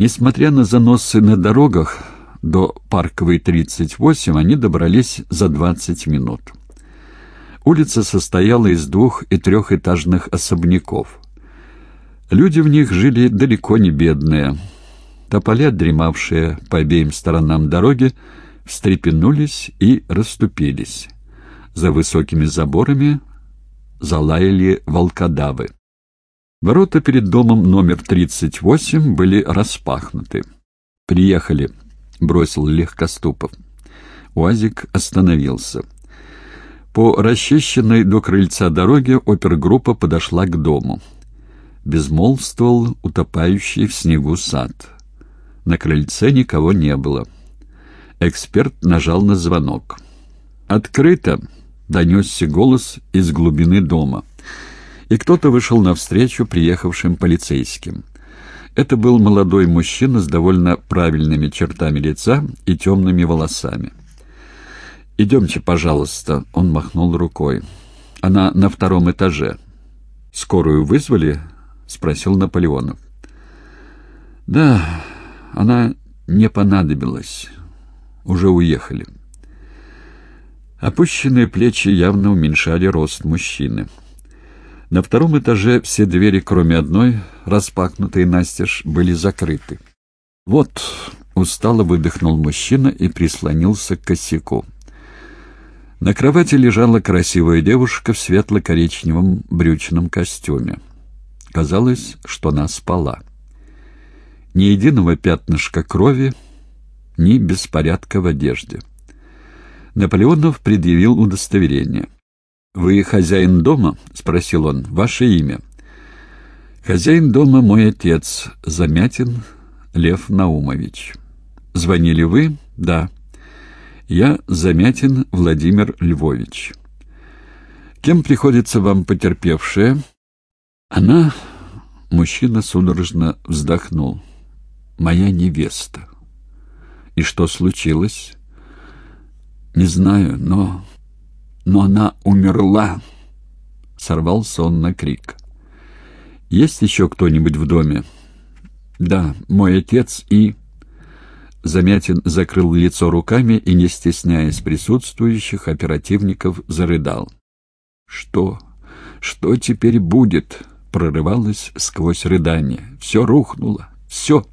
Несмотря на заносы на дорогах, до Парковой 38 они добрались за 20 минут. Улица состояла из двух- и трехэтажных особняков. Люди в них жили далеко не бедные. Тополя, дремавшие по обеим сторонам дороги, встрепенулись и расступились. За высокими заборами залаяли волкодавы. Ворота перед домом номер 38 были распахнуты. «Приехали», — бросил Легкоступов. Уазик остановился. По расчищенной до крыльца дороге опергруппа подошла к дому. Безмолвствовал утопающий в снегу сад. На крыльце никого не было. Эксперт нажал на звонок. «Открыто!» — донесся голос из глубины дома. И кто-то вышел навстречу приехавшим полицейским. Это был молодой мужчина с довольно правильными чертами лица и темными волосами. «Идемте, пожалуйста», — он махнул рукой. «Она на втором этаже». «Скорую вызвали?» — спросил Наполеонов. «Да, она не понадобилась. Уже уехали». Опущенные плечи явно уменьшали рост мужчины. На втором этаже все двери, кроме одной, распахнутые настежь, были закрыты. «Вот», — устало выдохнул мужчина и прислонился к косяку. На кровати лежала красивая девушка в светло-коричневом брючном костюме. Казалось, что она спала. Ни единого пятнышка крови, ни беспорядка в одежде. Наполеонов предъявил удостоверение — «Вы хозяин дома?» — спросил он. «Ваше имя?» «Хозяин дома мой отец, Замятин Лев Наумович». «Звонили вы?» «Да». «Я Замятин Владимир Львович». «Кем приходится вам потерпевшая?» «Она...» — мужчина судорожно вздохнул. «Моя невеста». «И что случилось?» «Не знаю, но но она умерла!» Сорвался он на крик. «Есть еще кто-нибудь в доме?» «Да, мой отец и...» Замятин закрыл лицо руками и, не стесняясь присутствующих, оперативников зарыдал. «Что? Что теперь будет?» — прорывалось сквозь рыдание. «Все рухнуло. Все!»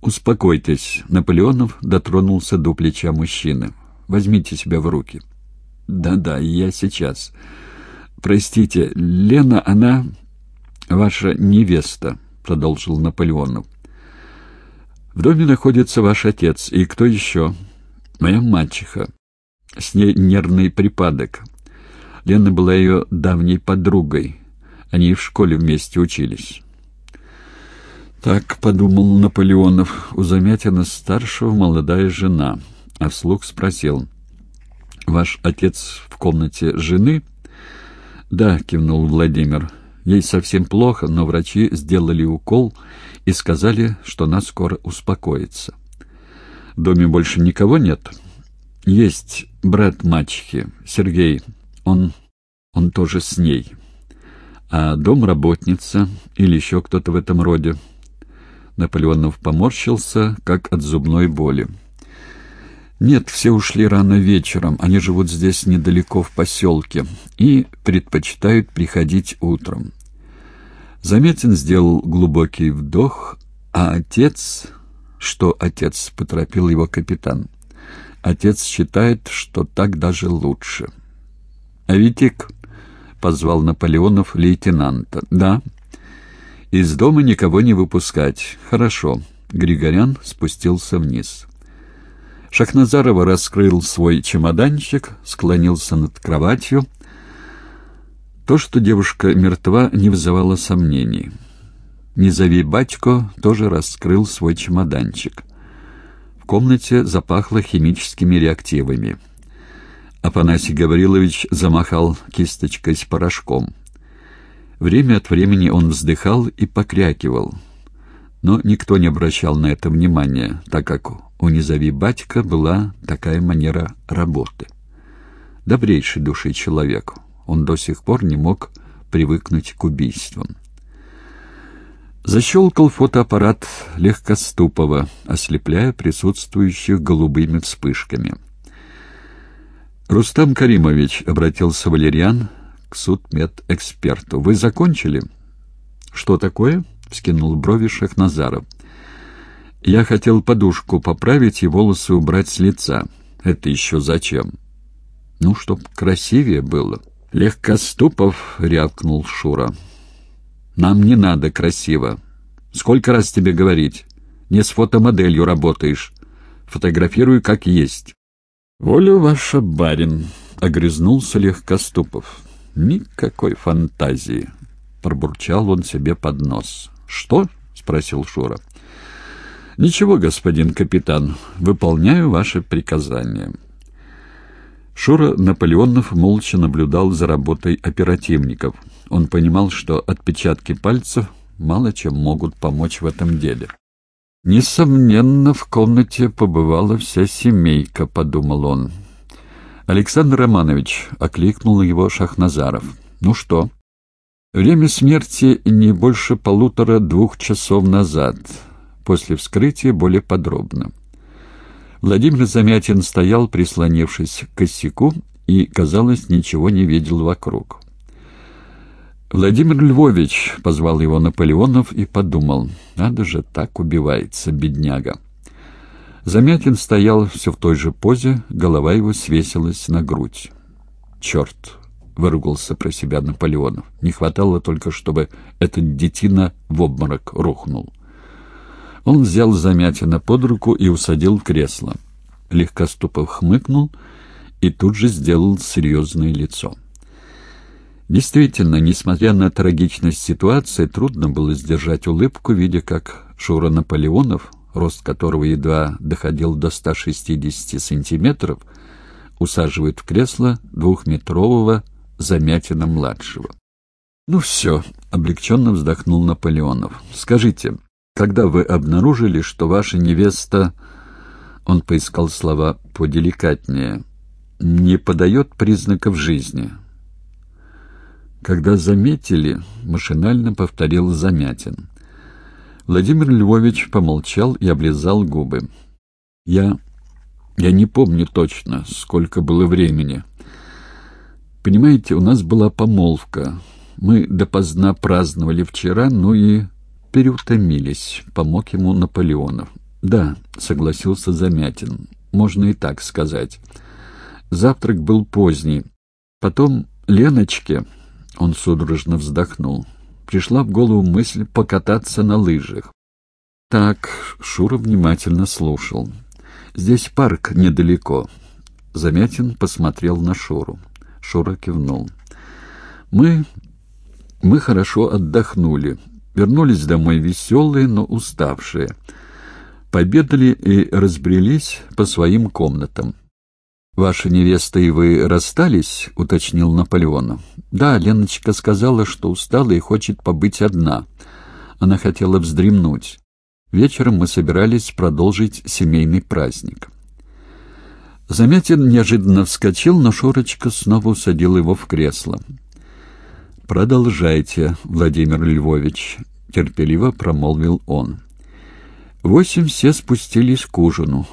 «Успокойтесь», — Наполеонов дотронулся до плеча мужчины. «Возьмите себя в руки». Да-да, я сейчас. Простите, Лена, она ваша невеста, продолжил Наполеонов. В доме находится ваш отец. И кто еще? Моя мачеха. С ней нервный припадок. Лена была ее давней подругой. Они в школе вместе учились. Так подумал Наполеонов. У Замятина старшего молодая жена. А вслух спросил. Ваш отец в комнате жены? Да, кивнул Владимир. Ей совсем плохо, но врачи сделали укол и сказали, что она скоро успокоится. В доме больше никого нет? Есть брат мачехи, Сергей. Он... он тоже с ней. А домработница или еще кто-то в этом роде? Наполеонов поморщился, как от зубной боли. «Нет, все ушли рано вечером, они живут здесь недалеко в поселке и предпочитают приходить утром». Заметин сделал глубокий вдох, а отец... Что отец? — поторопил его капитан. Отец считает, что так даже лучше. «Аветик», — позвал Наполеонов лейтенанта. «Да». «Из дома никого не выпускать. Хорошо». Григорян спустился вниз. Шахназарова раскрыл свой чемоданчик, склонился над кроватью. То, что девушка мертва, не вызывало сомнений. «Не зови батько» тоже раскрыл свой чемоданчик. В комнате запахло химическими реактивами. Афанасий Гаврилович замахал кисточкой с порошком. Время от времени он вздыхал и покрякивал. Но никто не обращал на это внимания, так как у «Низови батька» была такая манера работы. Добрейший души человек, он до сих пор не мог привыкнуть к убийствам. Защелкал фотоаппарат Легкоступова, ослепляя присутствующих голубыми вспышками. «Рустам Каримович», — обратился Валерьян к судмедэксперту, — «вы закончили?» «Что такое?» — вскинул брови Шахназаров. «Я хотел подушку поправить и волосы убрать с лица. Это еще зачем?» «Ну, чтоб красивее было». «Легкоступов», — рявкнул Шура. Нам не надо красиво. Сколько раз тебе говорить? Не с фотомоделью работаешь. Фотографирую как есть. Воля ваша, барин, — огрызнулся Легкоступов. Никакой фантазии. Пробурчал он себе под нос. Что? — спросил Шура. «Ничего, господин капитан, выполняю ваше приказание». Шура Наполеонов молча наблюдал за работой оперативников. Он понимал, что отпечатки пальцев мало чем могут помочь в этом деле. «Несомненно, в комнате побывала вся семейка», — подумал он. «Александр Романович», — окликнул его Шахназаров. «Ну что?» «Время смерти не больше полутора-двух часов назад. После вскрытия более подробно». Владимир Замятин стоял, прислонившись к косяку, и, казалось, ничего не видел вокруг. «Владимир Львович», — позвал его Наполеонов и подумал, «надо же, так убивается, бедняга». Замятин стоял все в той же позе, голова его свесилась на грудь. «Черт!» — выругался про себя Наполеонов. «Не хватало только, чтобы этот детина в обморок рухнул». Он взял Замятина под руку и усадил в кресло. Легкоступов хмыкнул и тут же сделал серьезное лицо. Действительно, несмотря на трагичность ситуации, трудно было сдержать улыбку, видя, как Шура Наполеонов, рост которого едва доходил до 160 сантиметров, усаживает в кресло двухметрового Замятина-младшего. «Ну все», — облегченно вздохнул Наполеонов. «Скажите, когда вы обнаружили, что ваша невеста, он поискал слова поделикатнее, не подает признаков жизни. Когда заметили, машинально повторил Замятин. Владимир Львович помолчал и облизал губы. Я... я не помню точно, сколько было времени. Понимаете, у нас была помолвка. Мы допоздна праздновали вчера, ну и переутомились, помог ему Наполеонов. «Да», — согласился Замятин, — «можно и так сказать». Завтрак был поздний. Потом Леночке, он судорожно вздохнул, пришла в голову мысль покататься на лыжах. Так, Шура внимательно слушал. «Здесь парк недалеко». Замятин посмотрел на Шуру. Шура кивнул. «Мы... мы хорошо отдохнули. Вернулись домой веселые, но уставшие. Победали и разбрелись по своим комнатам. «Ваша невеста и вы расстались?» — уточнил Наполеонов. «Да, Леночка сказала, что устала и хочет побыть одна. Она хотела вздремнуть. Вечером мы собирались продолжить семейный праздник». Замятин неожиданно вскочил, но Шурочка снова усадил его в кресло. «Продолжайте, Владимир Львович», — терпеливо промолвил он. Восемь все спустились к ужину,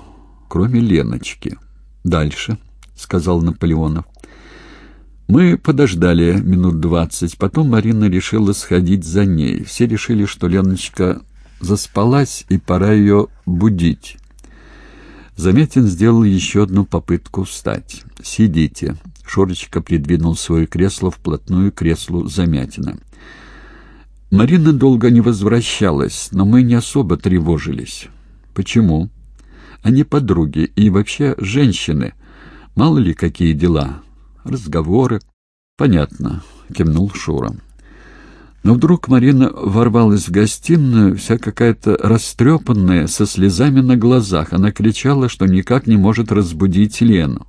кроме Леночки. «Дальше», — сказал Наполеонов. Мы подождали минут двадцать, потом Марина решила сходить за ней. Все решили, что Леночка заспалась, и пора ее будить. Заметин сделал еще одну попытку встать. «Сидите». Шорочка придвинул свое кресло вплотную к креслу Замятина. Марина долго не возвращалась, но мы не особо тревожились. Почему? Они подруги и вообще женщины. Мало ли какие дела. Разговоры. Понятно, кивнул Шура. Но вдруг Марина ворвалась в гостиную, вся какая-то растрепанная, со слезами на глазах. Она кричала, что никак не может разбудить Лену.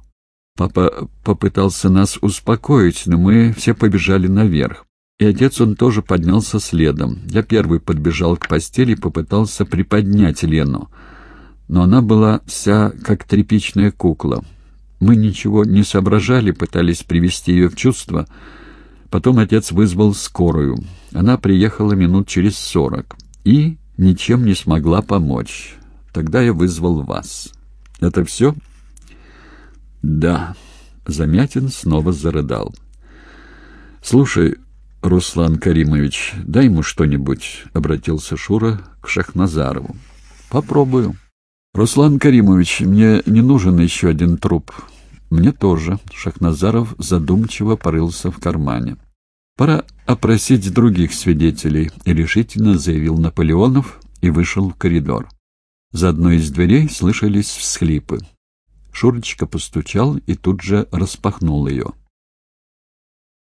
Папа попытался нас успокоить, но мы все побежали наверх. И отец он тоже поднялся следом. Я первый подбежал к постели и попытался приподнять Лену. Но она была вся как тряпичная кукла. Мы ничего не соображали, пытались привести ее в чувство. Потом отец вызвал скорую. Она приехала минут через сорок. и ничем не смогла помочь. Тогда я вызвал вас. Это все? Да. Замятин снова зарыдал. Слушай, Руслан Каримович, дай ему что-нибудь, обратился Шура к Шахназарову. Попробую. Руслан Каримович, мне не нужен еще один труп. Мне тоже. Шахназаров задумчиво порылся в кармане. Пора опросить других свидетелей, решительно заявил Наполеонов и вышел в коридор. За одной из дверей слышались всхлипы. Шурочка постучал и тут же распахнул ее.